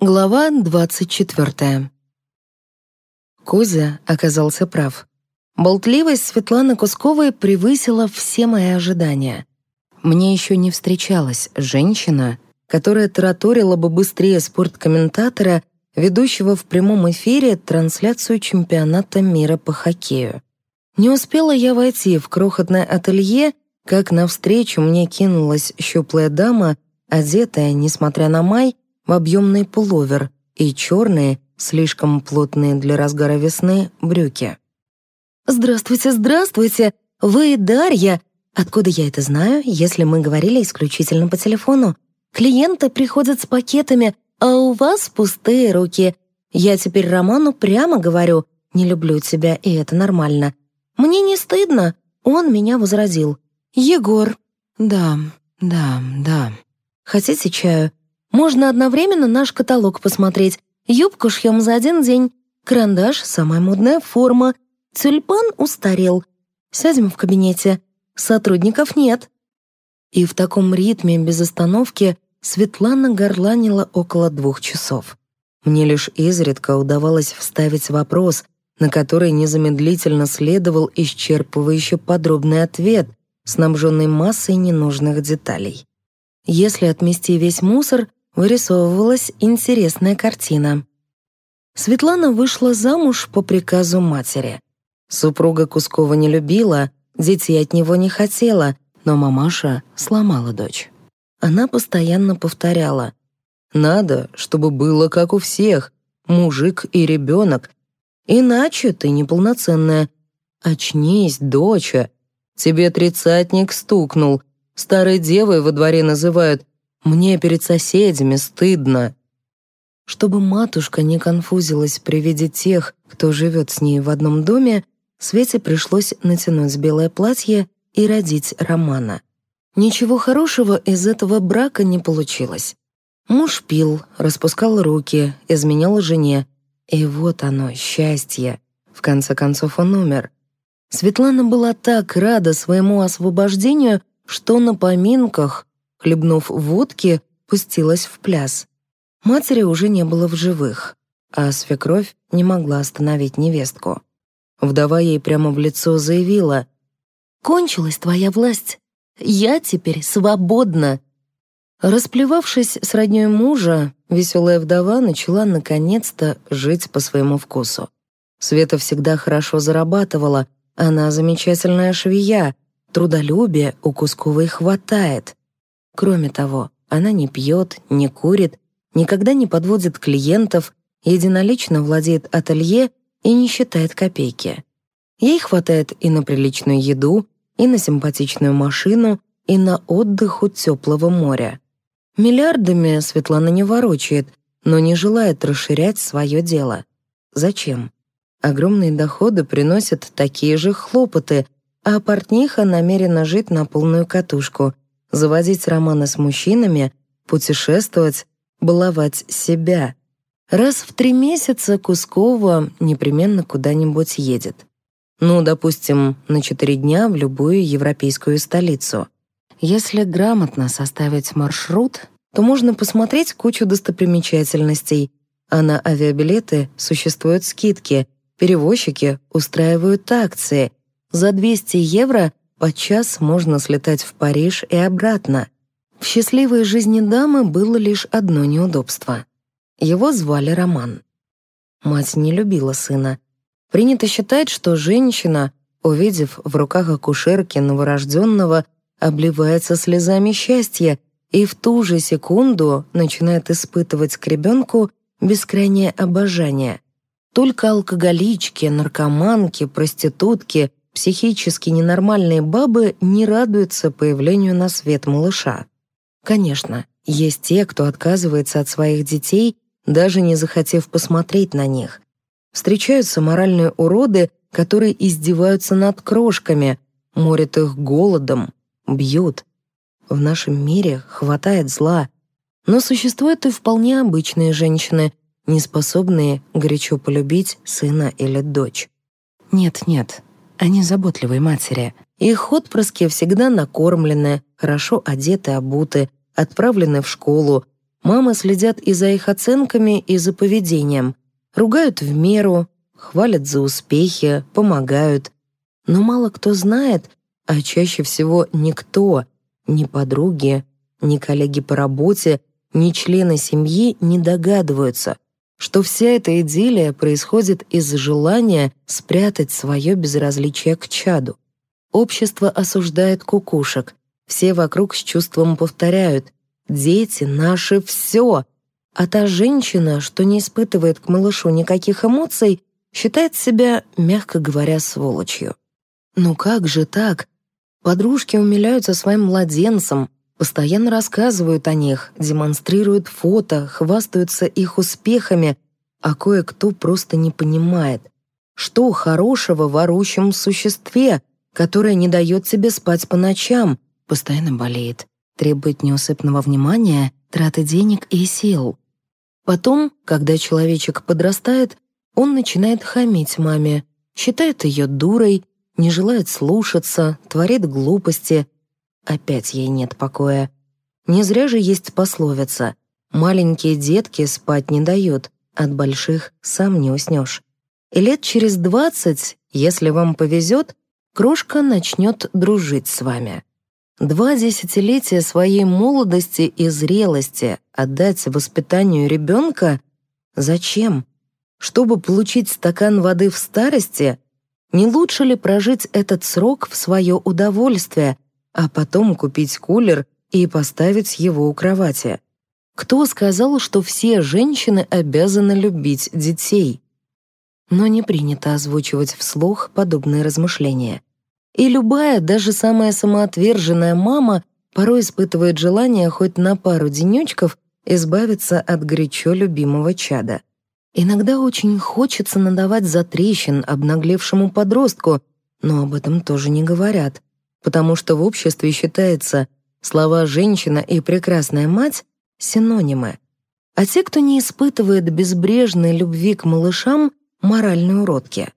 Глава 24. Кузя оказался прав. Болтливость Светланы Кусковой превысила все мои ожидания. Мне еще не встречалась женщина, которая тараторила бы быстрее спорткомментатора, ведущего в прямом эфире трансляцию чемпионата мира по хоккею. Не успела я войти в крохотное ателье, как навстречу мне кинулась щуплая дама, одетая, несмотря на май, в объемный пуловер и черные, слишком плотные для разгара весны, брюки. «Здравствуйте, здравствуйте! Вы Дарья! Откуда я это знаю, если мы говорили исключительно по телефону? Клиенты приходят с пакетами, а у вас пустые руки. Я теперь Роману прямо говорю, не люблю тебя, и это нормально. Мне не стыдно, он меня возразил. Егор. Да, да, да. Хотите чаю? Можно одновременно наш каталог посмотреть. Юбку шьем за один день. Карандаш — самая модная форма. Тюльпан устарел. Сядем в кабинете. Сотрудников нет. И в таком ритме, без остановки, Светлана горланила около двух часов. Мне лишь изредка удавалось вставить вопрос, на который незамедлительно следовал исчерпывающий подробный ответ, снабженный массой ненужных деталей. Если отмести весь мусор, вырисовывалась интересная картина. Светлана вышла замуж по приказу матери. Супруга Кускова не любила, детей от него не хотела, но мамаша сломала дочь. Она постоянно повторяла «Надо, чтобы было как у всех, мужик и ребенок, иначе ты неполноценная. Очнись, доча, тебе тридцатник стукнул, старой девой во дворе называют, мне перед соседями стыдно. Чтобы матушка не конфузилась при виде тех, кто живет с ней в одном доме, Свете пришлось натянуть белое платье и родить Романа. Ничего хорошего из этого брака не получилось. Муж пил, распускал руки, изменял жене. И вот оно, счастье. В конце концов он умер. Светлана была так рада своему освобождению, что на поминках хлебнув водки, пустилась в пляс. Матери уже не было в живых, а свекровь не могла остановить невестку. Вдова ей прямо в лицо заявила «Кончилась твоя власть. Я теперь свободна». Расплевавшись с роднёй мужа, веселая вдова начала наконец-то жить по своему вкусу. Света всегда хорошо зарабатывала, она замечательная швея, трудолюбия у Кусковой хватает. Кроме того, она не пьет, не курит, никогда не подводит клиентов, единолично владеет ателье и не считает копейки. Ей хватает и на приличную еду, и на симпатичную машину, и на отдых у теплого моря. Миллиардами Светлана не ворочает, но не желает расширять свое дело. Зачем? Огромные доходы приносят такие же хлопоты, а портниха намерена жить на полную катушку — заводить романы с мужчинами, путешествовать, баловать себя. Раз в три месяца Кускова непременно куда-нибудь едет. Ну, допустим, на четыре дня в любую европейскую столицу. Если грамотно составить маршрут, то можно посмотреть кучу достопримечательностей, а на авиабилеты существуют скидки, перевозчики устраивают акции. За 200 евро Подчас можно слетать в Париж и обратно. В счастливой жизни дамы было лишь одно неудобство. Его звали Роман. Мать не любила сына. Принято считать, что женщина, увидев в руках акушерки новорожденного, обливается слезами счастья и в ту же секунду начинает испытывать к ребенку бескрайнее обожание. Только алкоголички, наркоманки, проститутки психически ненормальные бабы не радуются появлению на свет малыша. Конечно, есть те, кто отказывается от своих детей, даже не захотев посмотреть на них. Встречаются моральные уроды, которые издеваются над крошками, морят их голодом, бьют. В нашем мире хватает зла, но существуют и вполне обычные женщины, не способные горячо полюбить сына или дочь. Нет-нет, они заботливой матери. Их отпрыски всегда накормлены, хорошо одеты, обуты, отправлены в школу, Мамы следят и за их оценками, и за поведением. Ругают в меру, хвалят за успехи, помогают. Но мало кто знает, а чаще всего никто, ни подруги, ни коллеги по работе, ни члены семьи не догадываются, что вся эта идиллия происходит из желания спрятать свое безразличие к чаду. Общество осуждает кукушек, все вокруг с чувством повторяют «Дети — наше все!» А та женщина, что не испытывает к малышу никаких эмоций, считает себя, мягко говоря, сволочью. Ну как же так? Подружки умиляются своим младенцам, постоянно рассказывают о них, демонстрируют фото, хвастаются их успехами, а кое-кто просто не понимает, что хорошего в орущем существе, которое не дает тебе спать по ночам, постоянно болеет, требует неусыпного внимания, траты денег и сил. Потом, когда человечек подрастает, он начинает хамить маме, считает ее дурой, не желает слушаться, творит глупости. Опять ей нет покоя. Не зря же есть пословица «маленькие детки спать не дают, от больших сам не уснешь». И лет через двадцать, если вам повезет, крошка начнет дружить с вами. Два десятилетия своей молодости и зрелости отдать воспитанию ребенка? Зачем? Чтобы получить стакан воды в старости, не лучше ли прожить этот срок в свое удовольствие, а потом купить кулер и поставить его у кровати? Кто сказал, что все женщины обязаны любить детей? Но не принято озвучивать вслух подобные размышления. И любая, даже самая самоотверженная мама порой испытывает желание хоть на пару денечков избавиться от горячо любимого чада. Иногда очень хочется надавать затрещин обнаглевшему подростку, но об этом тоже не говорят, потому что в обществе считается слова «женщина» и «прекрасная мать» — синонимы. А те, кто не испытывает безбрежной любви к малышам, — моральные уродки.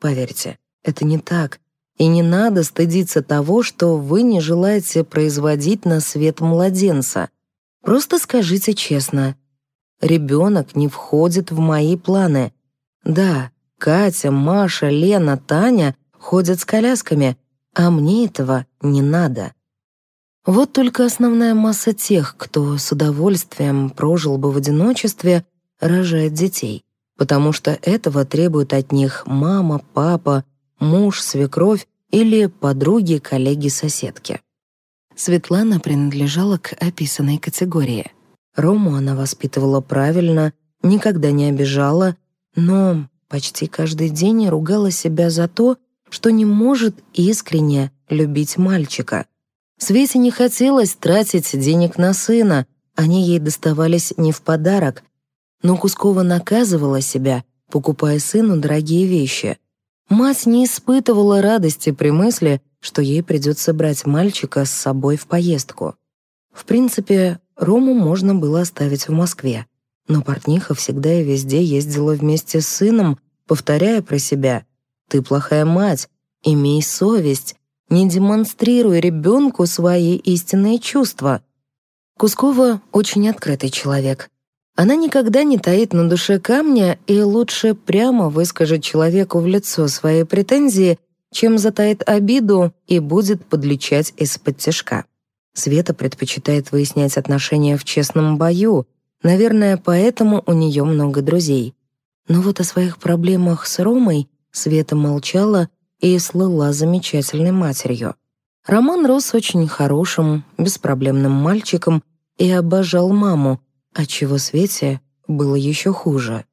Поверьте, это не так, и не надо стыдиться того, что вы не желаете производить на свет младенца. Просто скажите честно, Ребенок не входит в мои планы. Да, Катя, Маша, Лена, Таня ходят с колясками, а мне этого не надо. Вот только основная масса тех, кто с удовольствием прожил бы в одиночестве, рожает детей, потому что этого требуют от них мама, папа, муж, свекровь или подруги, коллеги, соседки. Светлана принадлежала к описанной категории — Рому она воспитывала правильно, никогда не обижала, но почти каждый день ругала себя за то, что не может искренне любить мальчика. Свете не хотелось тратить денег на сына, они ей доставались не в подарок, но Кускова наказывала себя, покупая сыну дорогие вещи. Мать не испытывала радости при мысли, что ей придется брать мальчика с собой в поездку. В принципе, Рому можно было оставить в Москве, но портниха всегда и везде ездила вместе с сыном, повторяя про себя «Ты плохая мать, имей совесть, не демонстрируй ребенку свои истинные чувства». Кускова очень открытый человек. Она никогда не таит на душе камня и лучше прямо выскажет человеку в лицо свои претензии, чем затает обиду и будет подлечать из-под тяжка. Света предпочитает выяснять отношения в честном бою. Наверное, поэтому у нее много друзей. Но вот о своих проблемах с Ромой Света молчала и слыла замечательной матерью. Роман рос очень хорошим, беспроблемным мальчиком и обожал маму, отчего Свете было еще хуже.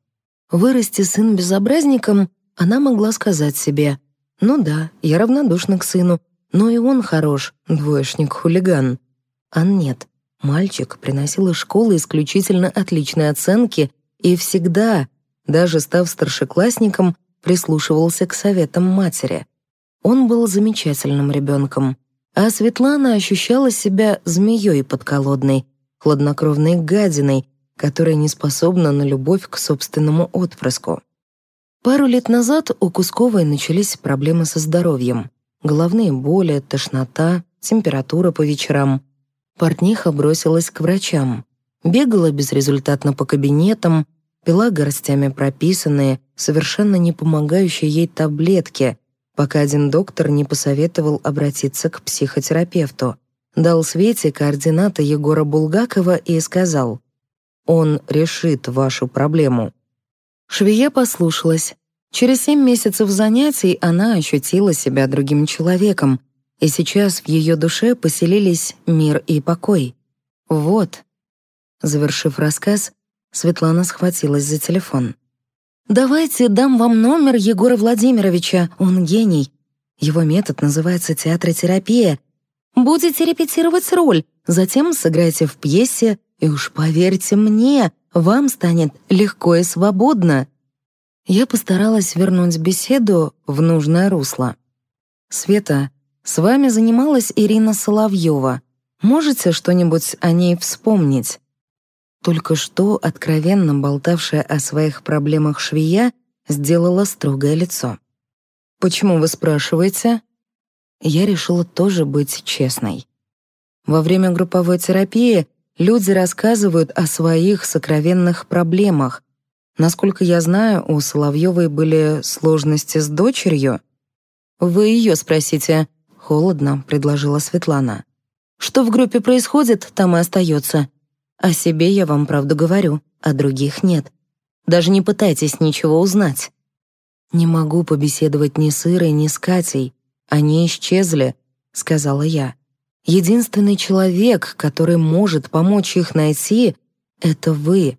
Вырасти сын безобразником, она могла сказать себе, «Ну да, я равнодушна к сыну, но и он хорош, двоечник-хулиган. А нет, мальчик приносил из школы исключительно отличные оценки и всегда, даже став старшеклассником, прислушивался к советам матери. Он был замечательным ребенком, а Светлана ощущала себя змеей подколодной, хладнокровной гадиной, которая не способна на любовь к собственному отпрыску. Пару лет назад у Кусковой начались проблемы со здоровьем. Головные боли, тошнота, температура по вечерам. Портниха бросилась к врачам. Бегала безрезультатно по кабинетам, пила горстями прописанные, совершенно не помогающие ей таблетки, пока один доктор не посоветовал обратиться к психотерапевту. Дал Свете координаты Егора Булгакова и сказал, «Он решит вашу проблему». Швея послушалась. Через семь месяцев занятий она ощутила себя другим человеком, и сейчас в ее душе поселились мир и покой. Вот. Завершив рассказ, Светлана схватилась за телефон. «Давайте дам вам номер Егора Владимировича, он гений. Его метод называется театротерапия. Будете репетировать роль, затем сыграйте в пьесе, и уж поверьте мне, вам станет легко и свободно». Я постаралась вернуть беседу в нужное русло. «Света, с вами занималась Ирина Соловьева. Можете что-нибудь о ней вспомнить?» Только что откровенно болтавшая о своих проблемах швея сделала строгое лицо. «Почему вы спрашиваете?» Я решила тоже быть честной. Во время групповой терапии люди рассказывают о своих сокровенных проблемах. Насколько я знаю, у Соловьевой были сложности с дочерью. «Вы ее спросите», — холодно предложила Светлана. «Что в группе происходит, там и остается. О себе я вам правду говорю, а других нет. Даже не пытайтесь ничего узнать. Не могу побеседовать ни с Ирой, ни с Катей. Они исчезли, сказала я. Единственный человек, который может помочь их найти, это вы.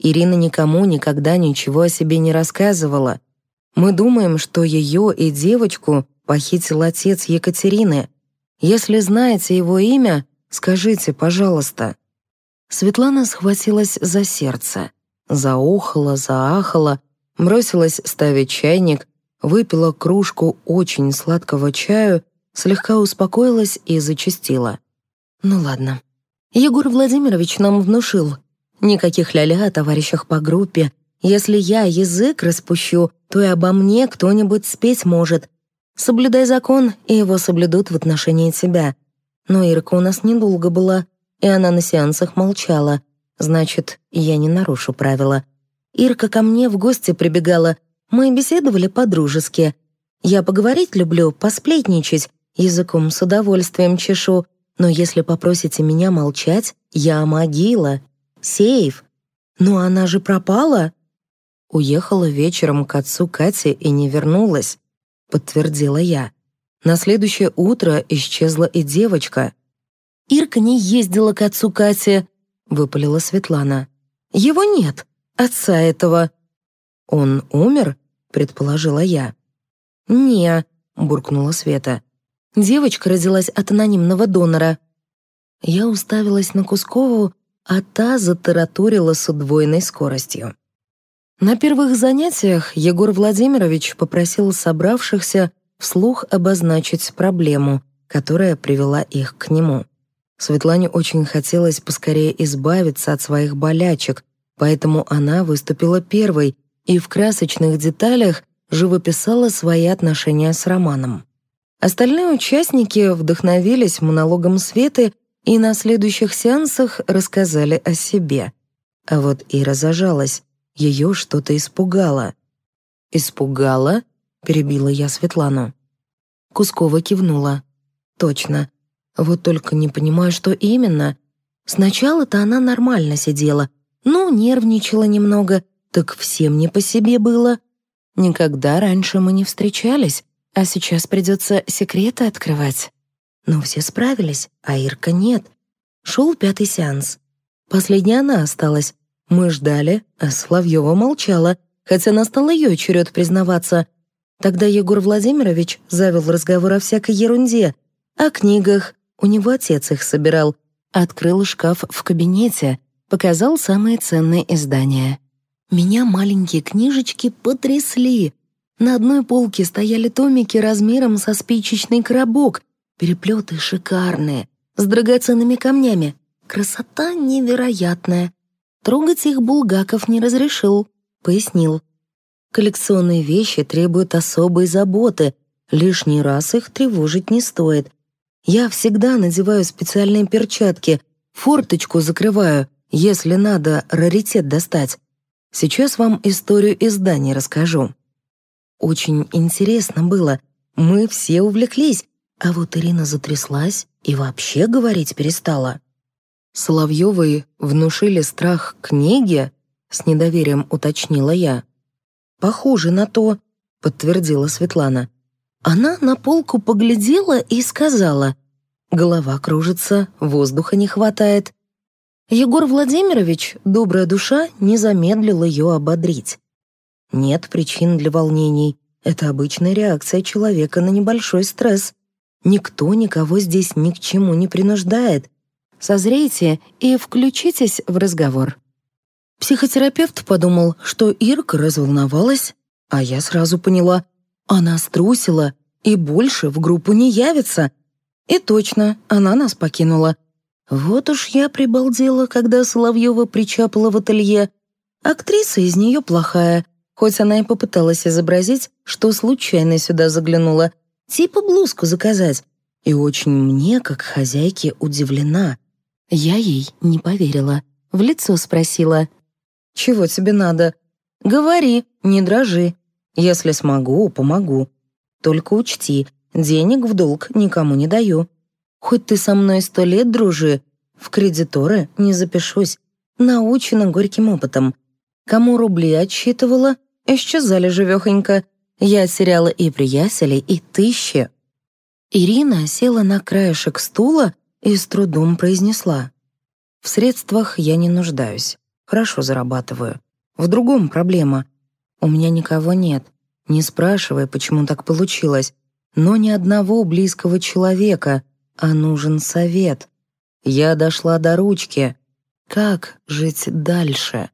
Ирина никому никогда ничего о себе не рассказывала. Мы думаем, что ее и девочку похитил отец Екатерины. Если знаете его имя, скажите, пожалуйста. Светлана схватилась за сердце, заохала, заахала, бросилась ставить чайник, выпила кружку очень сладкого чаю, слегка успокоилась и зачастила. «Ну ладно. Егор Владимирович нам внушил. Никаких ля-ля о товарищах по группе. Если я язык распущу, то и обо мне кто-нибудь спеть может. Соблюдай закон, и его соблюдут в отношении тебя. Но Ирка у нас недолго была, и она на сеансах молчала. Значит, я не нарушу правила. Ирка ко мне в гости прибегала. Мы беседовали по-дружески. Я поговорить люблю, посплетничать, языком с удовольствием чешу. Но если попросите меня молчать, я могила. Сейф. Но она же пропала. Уехала вечером к отцу Кати и не вернулась, подтвердила я. На следующее утро исчезла и девочка. Ирка не ездила к отцу Кати», — выпалила Светлана. «Его нет, отца этого». «Он умер?» — предположила я. «Не», — буркнула Света. «Девочка родилась от анонимного донора». Я уставилась на Кускову, а та затараторила с удвоенной скоростью. На первых занятиях Егор Владимирович попросил собравшихся вслух обозначить проблему, которая привела их к нему. Светлане очень хотелось поскорее избавиться от своих болячек, поэтому она выступила первой и в красочных деталях живописала свои отношения с Романом. Остальные участники вдохновились монологом Светы и на следующих сеансах рассказали о себе. А вот Ира зажалась, ее что-то испугало. «Испугало?» — перебила я Светлану. Кускова кивнула. «Точно, вот только не понимаю, что именно. Сначала-то она нормально сидела, ну, нервничала немного, так всем не по себе было. Никогда раньше мы не встречались, а сейчас придется секреты открывать. Но все справились, а Ирка нет. Шел пятый сеанс. Последняя она осталась. Мы ждали, а Славьева молчала, хотя настал ее черед признаваться. Тогда Егор Владимирович завел разговор о всякой ерунде, о книгах, у него отец их собирал. Открыл шкаф в кабинете, показал самые ценные издания. Меня маленькие книжечки потрясли. На одной полке стояли томики размером со спичечный коробок, переплеты шикарные, с драгоценными камнями. Красота невероятная. Трогать их Булгаков не разрешил, пояснил. Коллекционные вещи требуют особой заботы, лишний раз их тревожить не стоит. Я всегда надеваю специальные перчатки, форточку закрываю, если надо раритет достать. Сейчас вам историю изданий расскажу. Очень интересно было. Мы все увлеклись, а вот Ирина затряслась и вообще говорить перестала. Соловьевой внушили страх книги, с недоверием уточнила я. Похоже на то, подтвердила Светлана. Она на полку поглядела и сказала, «Голова кружится, воздуха не хватает». Егор Владимирович, добрая душа, не замедлил ее ободрить. Нет причин для волнений. Это обычная реакция человека на небольшой стресс. Никто никого здесь ни к чему не принуждает. Созрейте и включитесь в разговор. Психотерапевт подумал, что Ирка разволновалась, а я сразу поняла, она струсила и больше в группу не явится. И точно, она нас покинула. Вот уж я прибалдела, когда Соловьева причапала в ателье. Актриса из нее плохая, хоть она и попыталась изобразить, что случайно сюда заглянула, типа блузку заказать. И очень мне, как хозяйке, удивлена. Я ей не поверила. В лицо спросила. «Чего тебе надо?» «Говори, не дрожи. Если смогу, помогу. Только учти, денег в долг никому не даю. Хоть ты со мной сто лет дружи, в кредиторы не запишусь. Научена горьким опытом. Кому рубли отсчитывала, исчезали живехонько. Я теряла и приятелей, и тысячи. Ирина села на краешек стула и с трудом произнесла. «В средствах я не нуждаюсь. Хорошо зарабатываю. В другом проблема. У меня никого нет. Не спрашивай, почему так получилось. Но ни одного близкого человека, а нужен совет. Я дошла до ручки. Как жить дальше?